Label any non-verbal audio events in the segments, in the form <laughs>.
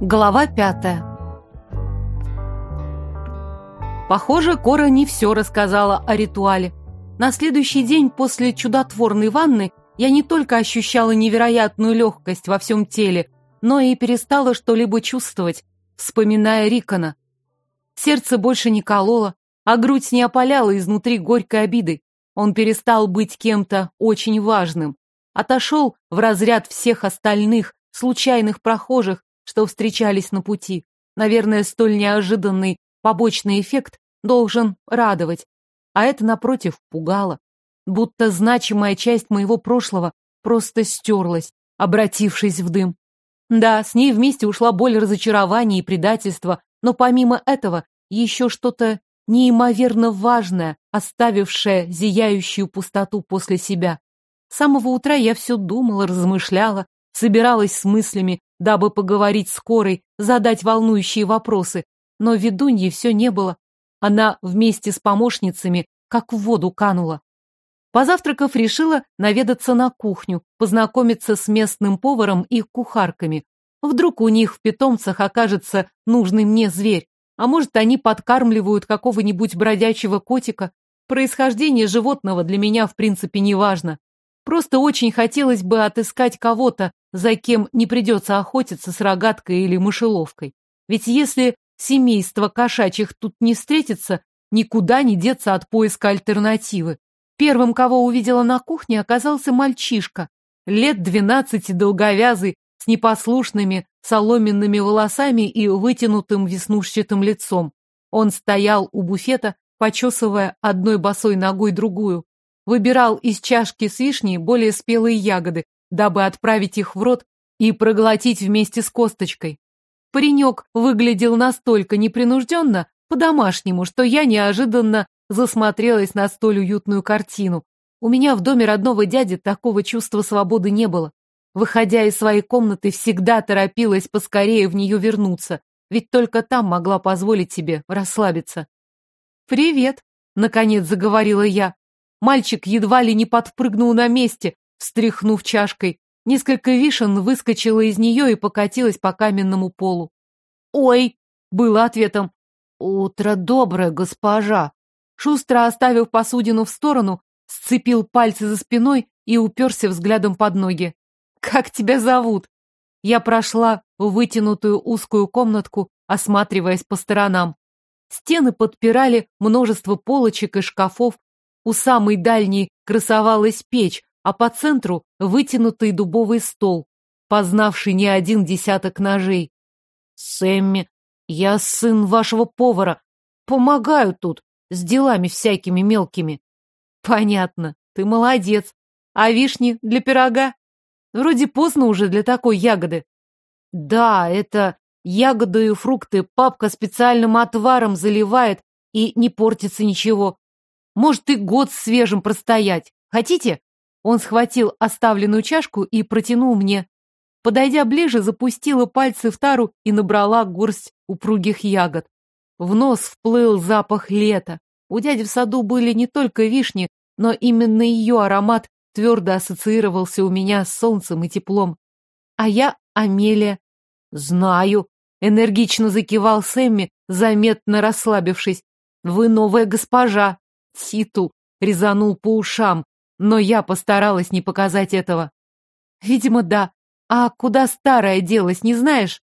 Глава пятая Похоже, Кора не все рассказала о ритуале. На следующий день после чудотворной ванны я не только ощущала невероятную легкость во всем теле, но и перестала что-либо чувствовать, вспоминая Рикона. Сердце больше не кололо, а грудь не опаляла изнутри горькой обидой. Он перестал быть кем-то очень важным. Отошел в разряд всех остальных, случайных прохожих, что встречались на пути. Наверное, столь неожиданный побочный эффект должен радовать. А это, напротив, пугало. Будто значимая часть моего прошлого просто стерлась, обратившись в дым. Да, с ней вместе ушла боль разочарования и предательства, но помимо этого еще что-то неимоверно важное, оставившее зияющую пустоту после себя. С самого утра я все думала, размышляла, собиралась с мыслями, дабы поговорить с Корой, задать волнующие вопросы, но ведуньи все не было. Она вместе с помощницами как в воду канула. Позавтракав, решила наведаться на кухню, познакомиться с местным поваром и кухарками. Вдруг у них в питомцах окажется нужный мне зверь, а может, они подкармливают какого-нибудь бродячего котика. Происхождение животного для меня, в принципе, не важно. Просто очень хотелось бы отыскать кого-то, за кем не придется охотиться с рогаткой или мышеловкой. Ведь если семейство кошачьих тут не встретится, никуда не деться от поиска альтернативы. Первым, кого увидела на кухне, оказался мальчишка, лет двенадцати, долговязый, с непослушными соломенными волосами и вытянутым веснушчатым лицом. Он стоял у буфета, почесывая одной босой ногой другую. Выбирал из чашки с вишней более спелые ягоды, дабы отправить их в рот и проглотить вместе с косточкой. Паренек выглядел настолько непринужденно, по-домашнему, что я неожиданно засмотрелась на столь уютную картину. У меня в доме родного дяди такого чувства свободы не было. Выходя из своей комнаты, всегда торопилась поскорее в нее вернуться, ведь только там могла позволить себе расслабиться. «Привет», — наконец заговорила я. Мальчик едва ли не подпрыгнул на месте, встряхнув чашкой. Несколько вишен выскочило из нее и покатилось по каменному полу. «Ой!» — было ответом. «Утро доброе, госпожа!» Шустро оставив посудину в сторону, сцепил пальцы за спиной и уперся взглядом под ноги. «Как тебя зовут?» Я прошла в вытянутую узкую комнатку, осматриваясь по сторонам. Стены подпирали множество полочек и шкафов, у самой дальней красовалась печь, а по центру вытянутый дубовый стол, познавший не один десяток ножей. «Сэмми, я сын вашего повара. Помогаю тут, с делами всякими мелкими». «Понятно, ты молодец. А вишни для пирога? Вроде поздно уже для такой ягоды». «Да, это ягоды и фрукты папка специальным отваром заливает, и не портится ничего. Может, и год свежим простоять. Хотите?» Он схватил оставленную чашку и протянул мне. Подойдя ближе, запустила пальцы в тару и набрала горсть упругих ягод. В нос вплыл запах лета. У дяди в саду были не только вишни, но именно ее аромат твердо ассоциировался у меня с солнцем и теплом. А я Амелия. Знаю, энергично закивал Сэмми, заметно расслабившись. Вы новая госпожа. Титул резанул по ушам, но я постаралась не показать этого. Видимо, да. А куда старая делась, не знаешь?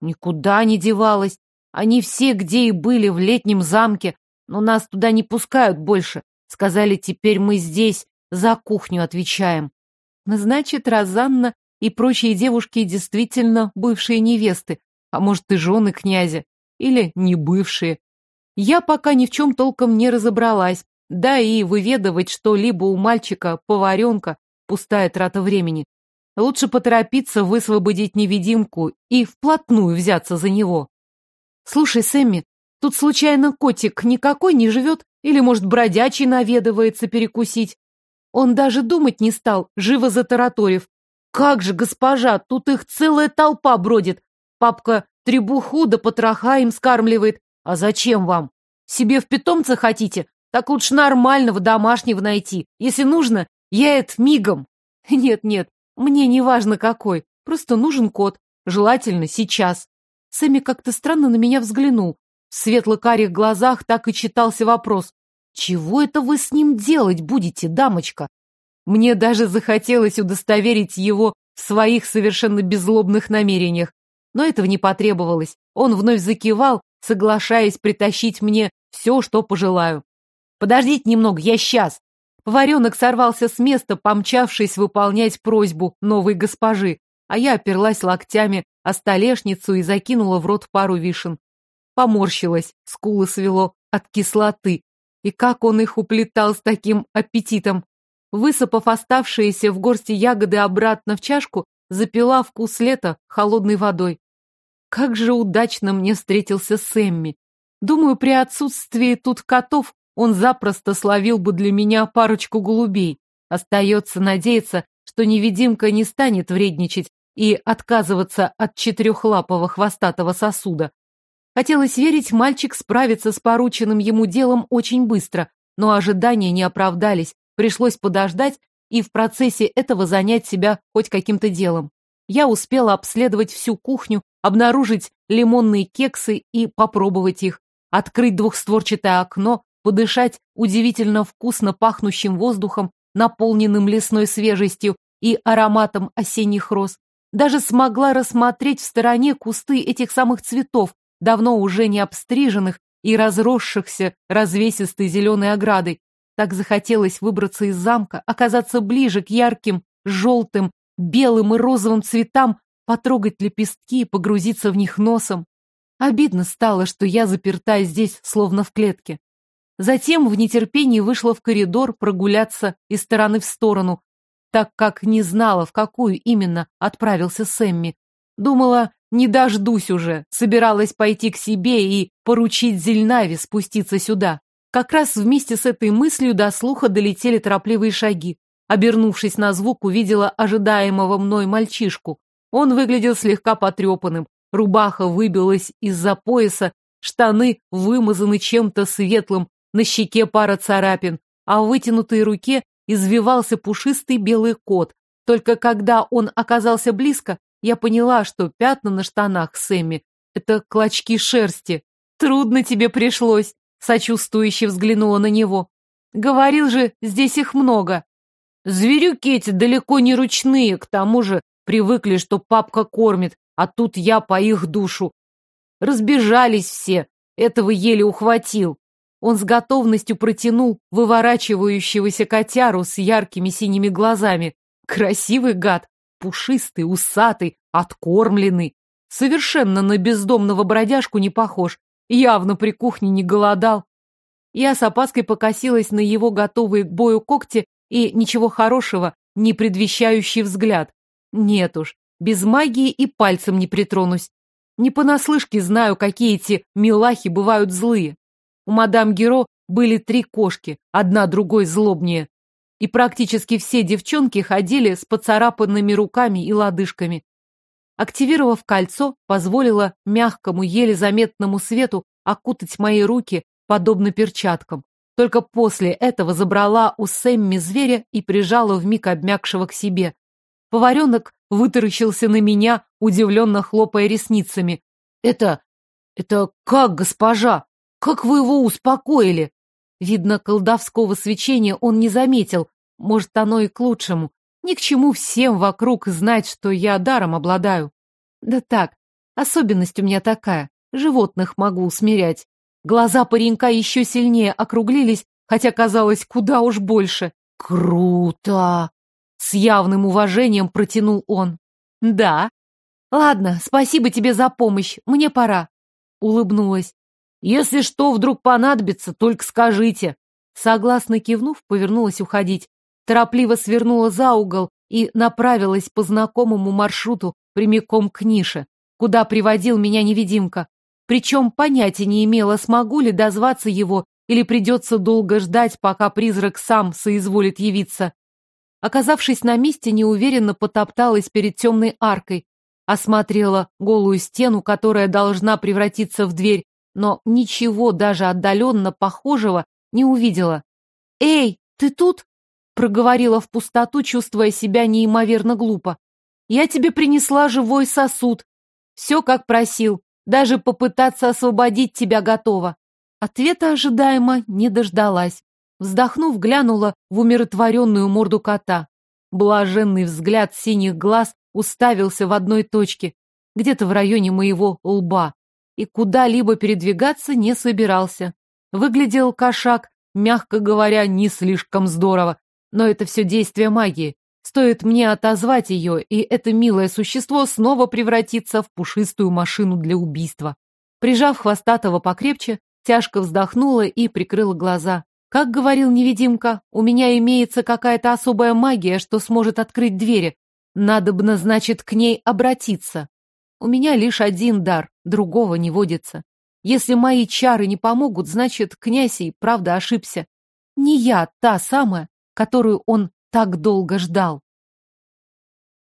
Никуда не девалась. Они все где и были в летнем замке, но нас туда не пускают больше. Сказали, теперь мы здесь за кухню отвечаем. Значит, Розанна и прочие девушки действительно бывшие невесты, а может и жены князя, или не бывшие. Я пока ни в чем толком не разобралась, да и выведывать что-либо у мальчика-поваренка – пустая трата времени. Лучше поторопиться высвободить невидимку и вплотную взяться за него. Слушай, Сэмми, тут случайно котик никакой не живет? Или, может, бродячий наведывается перекусить? Он даже думать не стал, живо затараторив. Как же, госпожа, тут их целая толпа бродит. Папка требуху да потроха им скармливает, а зачем вам? Себе в питомца хотите? Так лучше нормального домашнего найти. Если нужно, я это мигом. <laughs> Нет-нет, мне не важно какой. Просто нужен кот. Желательно сейчас. Сэмми как-то странно на меня взглянул. В светло-карих глазах так и читался вопрос. «Чего это вы с ним делать будете, дамочка?» Мне даже захотелось удостоверить его в своих совершенно беззлобных намерениях. Но этого не потребовалось. Он вновь закивал, соглашаясь притащить мне все, что пожелаю. «Подождите немного, я сейчас!» Поваренок сорвался с места, помчавшись выполнять просьбу новой госпожи, а я оперлась локтями о столешницу и закинула в рот пару вишен. Поморщилась, скулы свело от кислоты. И как он их уплетал с таким аппетитом! Высыпав оставшиеся в горсти ягоды обратно в чашку, запила вкус лета холодной водой. Как же удачно мне встретился Сэмми. Думаю, при отсутствии тут котов он запросто словил бы для меня парочку голубей. Остается надеяться, что невидимка не станет вредничать и отказываться от четырехлапого хвостатого сосуда. Хотелось верить, мальчик справится с порученным ему делом очень быстро, но ожидания не оправдались, пришлось подождать и в процессе этого занять себя хоть каким-то делом. Я успела обследовать всю кухню, обнаружить лимонные кексы и попробовать их, открыть двухстворчатое окно, подышать удивительно вкусно пахнущим воздухом, наполненным лесной свежестью и ароматом осенних роз. Даже смогла рассмотреть в стороне кусты этих самых цветов, давно уже не обстриженных и разросшихся развесистой зеленой оградой. Так захотелось выбраться из замка, оказаться ближе к ярким, желтым, белым и розовым цветам, потрогать лепестки погрузиться в них носом. Обидно стало, что я заперта здесь, словно в клетке. Затем в нетерпении вышла в коридор прогуляться из стороны в сторону, так как не знала, в какую именно отправился Сэмми. Думала, не дождусь уже, собиралась пойти к себе и поручить Зельнаве спуститься сюда. Как раз вместе с этой мыслью до слуха долетели торопливые шаги. Обернувшись на звук, увидела ожидаемого мной мальчишку. Он выглядел слегка потрепанным, рубаха выбилась из-за пояса, штаны вымазаны чем-то светлым, на щеке пара царапин, а в вытянутой руке извивался пушистый белый кот. Только когда он оказался близко, я поняла, что пятна на штанах Сэмми — это клочки шерсти. Трудно тебе пришлось, сочувствующе взглянула на него. Говорил же, здесь их много. Зверюки эти далеко не ручные, к тому же привыкли, что папка кормит, а тут я по их душу. Разбежались все, этого еле ухватил. Он с готовностью протянул выворачивающегося котяру с яркими синими глазами. Красивый гад, пушистый, усатый, откормленный. Совершенно на бездомного бродяжку не похож. Явно при кухне не голодал. Я с опаской покосилась на его готовые к бою когти и ничего хорошего, не предвещающий взгляд. Нет уж, без магии и пальцем не притронусь. Не понаслышке знаю, какие эти милахи бывают злые. У мадам Геро были три кошки, одна другой злобнее. И практически все девчонки ходили с поцарапанными руками и лодыжками. Активировав кольцо, позволила мягкому, еле заметному свету окутать мои руки, подобно перчаткам. Только после этого забрала у Сэмми зверя и прижала вмиг обмякшего к себе. Поваренок вытаращился на меня, удивленно хлопая ресницами. «Это... это как, госпожа? Как вы его успокоили?» Видно, колдовского свечения он не заметил. Может, оно и к лучшему. Ни к чему всем вокруг знать, что я даром обладаю. Да так, особенность у меня такая. Животных могу усмирять. Глаза паренька еще сильнее округлились, хотя казалось куда уж больше. Круто! С явным уважением протянул он. Да. Ладно, спасибо тебе за помощь, мне пора. Улыбнулась. Если что вдруг понадобится, только скажите. Согласно кивнув, повернулась уходить. Торопливо свернула за угол и направилась по знакомому маршруту прямиком к нише, куда приводил меня невидимка. Причем понятия не имела, смогу ли дозваться его или придется долго ждать, пока призрак сам соизволит явиться. Оказавшись на месте, неуверенно потопталась перед темной аркой, осмотрела голую стену, которая должна превратиться в дверь, но ничего даже отдаленно похожего не увидела. «Эй, ты тут?» проговорила в пустоту, чувствуя себя неимоверно глупо. «Я тебе принесла живой сосуд. Все, как просил. Даже попытаться освободить тебя готова. Ответа ожидаемо не дождалась. Вздохнув, глянула в умиротворенную морду кота. Блаженный взгляд синих глаз уставился в одной точке, где-то в районе моего лба, и куда-либо передвигаться не собирался. Выглядел кошак, мягко говоря, не слишком здорово, но это все действие магии. Стоит мне отозвать ее, и это милое существо снова превратится в пушистую машину для убийства. Прижав хвостатого покрепче, тяжко вздохнула и прикрыла глаза. Как говорил невидимка, у меня имеется какая-то особая магия, что сможет открыть двери. Надобно, значит, к ней обратиться. У меня лишь один дар, другого не водится. Если мои чары не помогут, значит, князь и правда ошибся. Не я та самая, которую он так долго ждал.